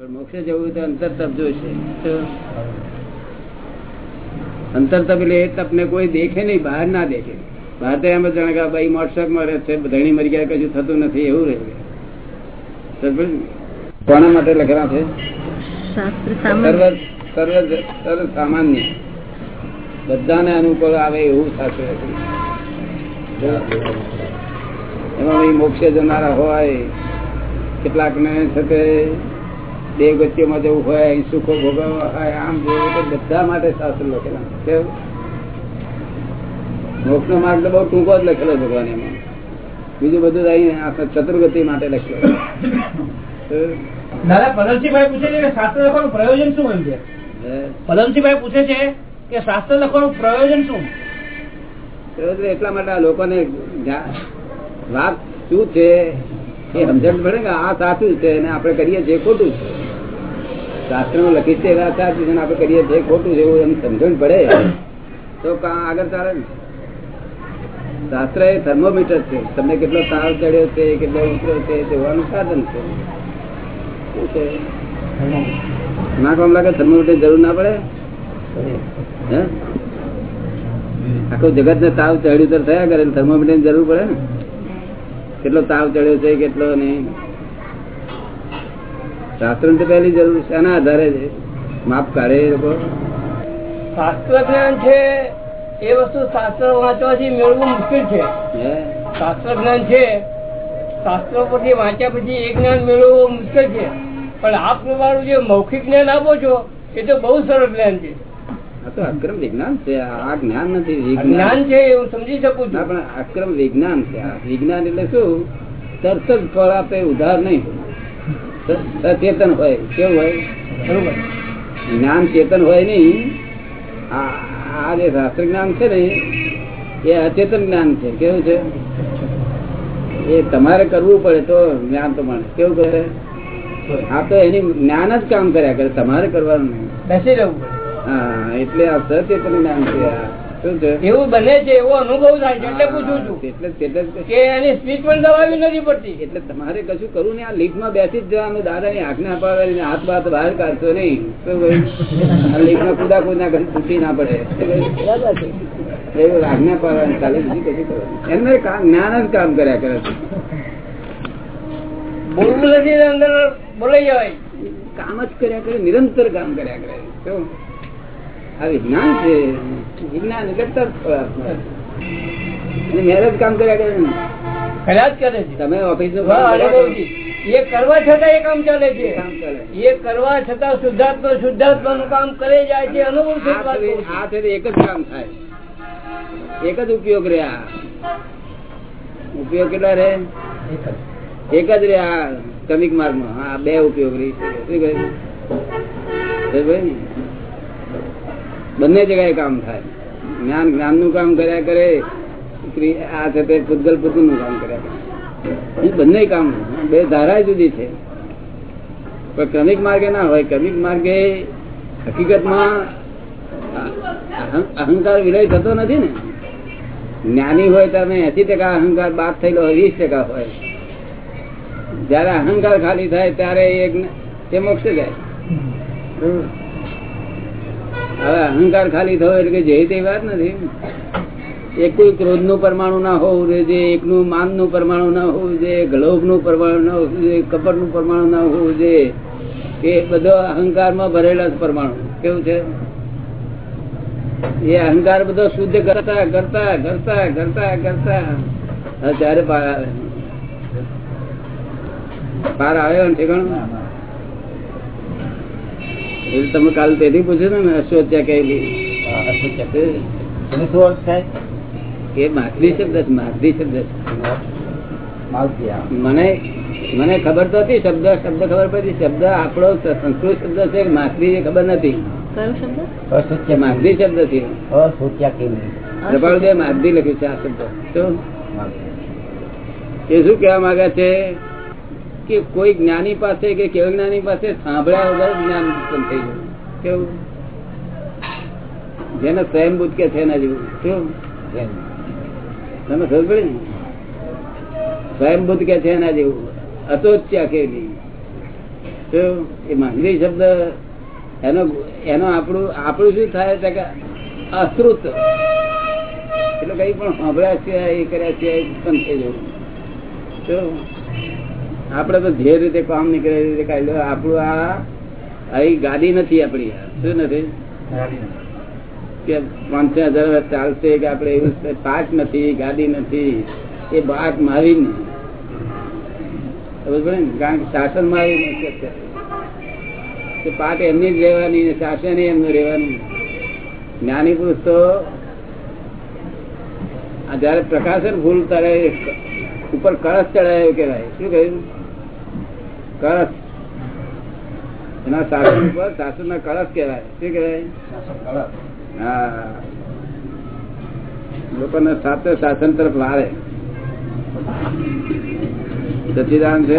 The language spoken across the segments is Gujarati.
પણ મોક્ષે જવું તો અંતર તપ જોઈશે. અંતર તપ એટલે એ તપને કોઈ દેખે નહીં બહાર ના દેખે. બહાર તો એમ જાણે કે ભાઈ મોટરસાઇકલ રહે છે ધણી મરી ગયા કશું થતું નથી એવું રહે કોના માટે લખેલા છે? સર્વ સામાન્ય. બધાને અનુકૂળ આવે એવું શાસ્ત્ર. એમાં મોક્ષે જનારા હોય કેટલાક ને છે તે દેવ ગતિઓમાં જવું હોય સુખો ભોગવવા હોય આમ જેવું તો બધા માટે શાસ્ત્ર લખેલા. મોક્ષ નો માર્ગ તો બહુ ટૂંકો જ લખેલો ભગવાન એમાં. બીજું બધું અહીં ચતુર્ગતિ માટે લખેલો. દાદા પદમસિંહભાઈ પૂછે છે કે શાસ્ત્ર લખવાનું પ્રયોજન શું એમ છે પદમસિંહભાઈ પૂછે છે કે શાસ્ત્ર લખવાનું પ્રયોજન શું? એટલા માટે આ લોકોને વાત શું છે એ સમજણ પડે કે આ સાચું છે અને આપણે કરીએ છીએ ખોટું છે. શાસ્ત્રમાં લખી છે એવા સાચી આપણે કરીએ જે ખોટું છે એમ સમજણ પડે. તો આગળ ચાલે ને શાસ્ત્ર એ થર્મોમીટર છે. તમને કેટલો તાવ ચડ્યો છે, કેટલો ઉતર્યો છે જોવાનું સાધન છે. ના કામ લાગે થર્મોમીટર જરૂર ના પડે? હે? આખું જગત ને તાવ ચડ્યું તો થયા કરે થર્મોમીટરની જરૂર પડે ને? કેટલો તાવ ચડ્યો છે, કેટલો નહીં? શાસ્ત્ર તો પહેલી જરૂર છે? આના આધારે છે. માપ કાઢે એ લોકો. શાસ્ત્ર જ્ઞાન છે એ વસ્તુ શાસ્ત્ર વાંચવાથી મેળવવું મુશ્કેલ છે. શાસ્ત્ર જ્ઞાન છે શાસ્ત્રો પરથી વાંચ્યા પછી એ જ્ઞાન મેળવવું મુશ્કેલ છે. પણ આપ તમારું જે મૌખિક જ્ઞાન આપો છો એ તો બહુ સરળ જ્ઞાન છે. આ તો અક્રમ વિજ્ઞાન છે. આ જ્ઞાન નથી વિજ્ઞાન. જ્ઞાન છે એ હું સમજી શકું છું. પણ અક્રમ વિજ્ઞાન છે. આ વિજ્ઞાન એટલે શું? તરત જ ફળ આપે ઉધાર નહીં. સ- હોય. કેવું હોય? બરોબર. જ્ઞાન ચેતન હોય નહીં. આ જે શાસ્ત્ર જ્ઞાન છે ને એ અચેતન જ્ઞાન છે. કેવું છે? એ તમારે કરવું પડે તો જ્ઞાન તો મળે. કેવું કરે? આ તો એની જ્ઞાન જ કામ કર્યા કરે. તમારે કરવાનું નહીં. બેસી રહેવું હા એટલે આ સચેતન જ્ઞાન છે આ. એવું બને છે એવો અનુભવ થાય છે એટલે પૂછું છું. એટલે એટલે જ- કે એની સ્પીચ પણ દબાવી નથી પડતી. એટલે તમારે કશું કરવું નહીં આ લીફમાં બેસી જ જવાનું દાદાની આજ્ઞા પાડવાની હાથ બાથ બહાર કાઢશો નહીં. શું માં કુદા કુદા કરી તૂટી ના પડે. આજ્ઞા પાડવાની ચાલે બીજું કશું કરવાનું એમને જ્ઞાન જ કામ કર્યા કરે છે. બોલવું નથી અંદર બોલાઈ જવાય. કામ જ કર્યા કરે નિરંતર કામ કર્યા કરે. શું? જ્ઞાન છે. વિજ્ઞાન એટલે મહેનત કામ કર્યા કરે. કર્યા જ કરે છે. તમે ઓફિસનું. એ કરવા છતાં એ કામ ચાલે છે. એ કરવા છતાં શુદ્ધાત્મા શુદ્ધાત્મા નું કામ કરે જાય છે. અનુભવ આ છે. એક જ કામ થાય. એક જ ઉપયોગ રહ્યા. ઉપયોગ કેટલા રે એક જ. રે આ ક્રમિક માર્ગમાં હા બે ઉપયોગ રહી છે શું કહે છે? સમજાય ને? બંને જગ્યાએ કામ થાય. જ્ઞાન જ્ઞાનનું કામ કર્યા કરે આ છે તે પૂતગલ પૂતગલનું કામ કર્યા કરે. બંને કામ બે ધારા જુદી છે. પણ ક્રમિક માર્ગે ના હોય. ક્રમિક માર્ગે હકીકતમાં અહંકાર વિલય થતો નથી ને. જ્ઞાની હોય તમે એસી ટકા અહંકાર બાદ થયેલો હોય, વીસ ટકા હોય. જયારે અહંકાર ખાલી થાય, ત્યારે એ મોક્ષ જાય. હવે અહંકાર ખાલી થયો એટલે કે જે તે વાત નથી. એક કોઈ ક્રોધનું પરમાણુ ના હોવું જોઈએ એકનું માનનું પરમાણુ ના હોવું જોઈએ ગ્લોભનું પરમાણુ ના હોવું જોઈએ કપટનું પરમાણુ ના હોવું જોઈએ એ બધો અહંકારમાં ભરેલા પરમાણુ. કેવું છે? એ અહંકાર બધો શુદ્ધ કરતા કરતા કરતા કરતા કરતા. ત્યારે પાર આવે. પાર આવ્યો ને ઠેકાણું? એ તમે કાલ તેથી પૂછ્યું ને અશ્વત્યા કહેલી એ માધરી શબ્દ છે માધરી શબ્દ મને મને ખબર તો હતી શબ્દ શબ્દ ખબર પડી. શબ્દ આપણો સંસ્કૃત શબ્દ છે એ ખબર નથી. કયો શબ્દ? માધરી છે. પ્રભાવદેવ લખ્યું છે આ શબ્દ. શું? એ શું કહેવા માંગે છે? કે કોઈ જ્ઞાની પાસે કે કેવળ જ્ઞાની પાસે સાંભળ્યા વગર જ્ઞાન ઉત્પન્ન થઈ ગયું. કેવું? જેને સ્વયંભૂત કે છે એના જેવું કેવું? તમે ખબર પડે ને? સ્વયંભૂત કે છે એના જેવું અતોચ્યા કેવી? એ માંગરી શબ્દ, એનો એનો આપણું આપણું શું થાય? છે કે અશ્રુત. એટલે કઈ પણ સાંભળ્યા છે એ કર્યા છે પણ થઈ જવું. તો આપણે તો જે રીતે કામ નીકળે રીતે કાઢી આપણું આ અહીં ગાડી નથી આપડી શું નથી? કે પાંચસો હજાર વર્ષ ચાલશે કે આપડે એવું પાક નથી ગાડી નથી. એ બાક મારી ને? કારણ કે શાસન મારી પાક એમની જ રહેવાની ને શાસન એમનું રહેવાનું. જ્ઞાની પુરુષ તો આ જયારે પ્રકાશન ભૂલ ત્યારે ઉપર કળશ ચડાયો કેવાય શું કહ્યું? કળશ. એના સાસુ ઉપર સાસુ ના કળશ કેવાય શું કેવાય હા. લોકોને સાથે શાસન તરફ વાળે સચિદાન છે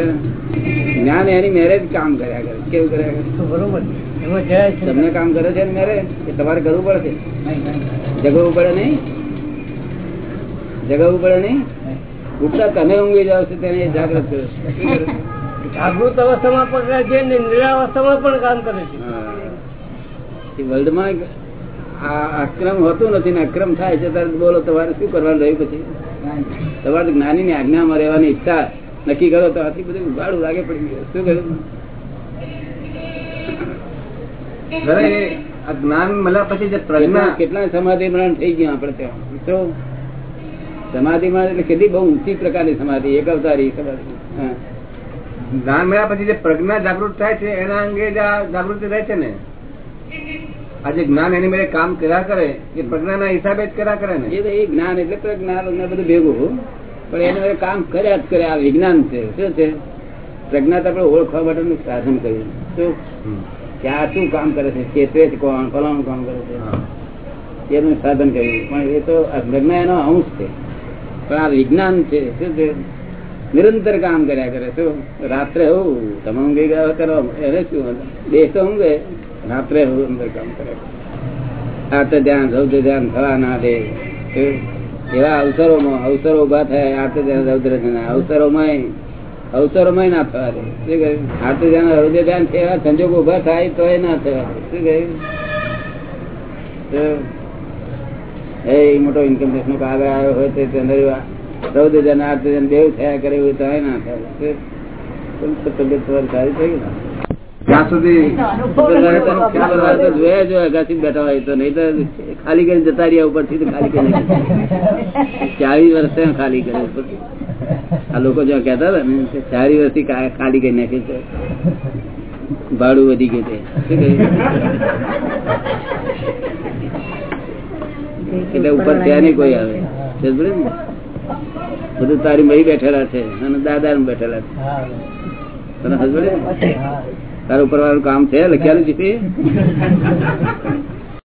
જ્ઞાન એની મેરેજ કામ કર્યા કરે. કેવું કર્યા કરે? બરોબર. તમને કામ કરે છે ને મેરેજ કે તમારે કરવું પડશે છે? જગવું પડે નહીં? જગવું પડે નહીં? ઉઠતા તમે ઊંઘી જાવ છો તેને જાગ્રત કરો? જાગૃત અવસ્થામાં પણ કરે છે ને નિરાવસ્થામાં પણ કામ કરે છે. વર્લ્ડમાં આ અક્રમ હોતું નથી ને અક્રમ થાય છે ત્યારે બોલો તમારે શું કરવાનું રહ્યું પછી? તમારે જ્ઞાની ની આજ્ઞામાં રહેવાની ઈચ્છા નક્કી કરો તો આથી બધું ઉગાડું લાગે પડી ગયું. શું કર્યું? જ્ઞાન મળ્યા પછી જે પ્રજ્ઞા કેટલા સમાધિ મરણ થઈ ગયું આપણે ત્યાં? સમાધિ મરણ એટલે કેટલી બહુ ઊંચી પ્રકારની સમાધિ એક અવતારી સમાધિ. હા. જ્ઞાન મળ્યા પછી જે પ્રજ્ઞા જાગૃત થાય છે એના અંગે જ આ જાગૃતિ રહે છે ને? આ જે જ્ઞાન એની મેળે કામ કર્યા કરે એ પ્રજ્ઞાના હિસાબે જ કર્યા કરે ને? એ જ્ઞાન એટલે પ્રજ્ઞા બધું ભેગું પણ એને મેળે કામ કર્યા જ કરે આ વિજ્ઞાન છે. શું છે? પ્રજ્ઞા તો આપણે ઓળખવા માટેનું સાધન કર્યું શું? ક્યાં શું કામ કરે છે? ચેતવે છે કોણ? ફલાણું કામ કરે છે. એનું સાધન કર્યું પણ એ તો પ્રજ્ઞા એનો અંશ છે. પણ આ વિજ્ઞાન છે. શું છે? નિરંતર કામ કર્યા કરે શું રાત્રે હું તમે ઊંઘી ગયા કરો એને શું દેશ તો ઊંઘે રાત્રે હું અંદર કામ કરે. આ તો ધ્યાન રૌદ્ર ધ્યાન થવા ના દે? એવા અવસરોમાં, અવસરો ઊભા થાય, આ તો ધ્યાન રૌદ્ર ધ્યાન અવસરોમાં અવસરોમાં ના થવા દે શું કહ્યું આ તો ધ્યાન રૌદ્ર ધ્યાન એવા સંજોગો ઊભા થાય તો એ ના થવા દે. શું કહ્યું એ મોટો ઇન્કમ ટેક્સ નો કાગળ આવ્યો હોય તે અંદર ચૌદ હજાર ને આઠ હજાર દેવ થયા કરે એવું તો ના. થાય તબિયત તમારી સારી થઈ જોયા ખાલી કરી જતા રહ્યા ઉપરથી તો ખાલી કરી ચાલીસ વર્ષે ખાલી કરે આ લોકો જો કેતા હતા ને ચારી વર્ષથી ખાલી કરી નાખે છે. ભાડું વધી ગયું છે. એટલે ઉપર ત્યાં નહીં કોઈ આવે. ને? બધું તારી મહી બેઠેલા છે અને દાદા બેઠેલા છે. તને હસબન્ડ તારા ઉપર વાળું કામ છે? લખ્યાલું છે?